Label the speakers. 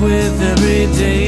Speaker 1: with every day.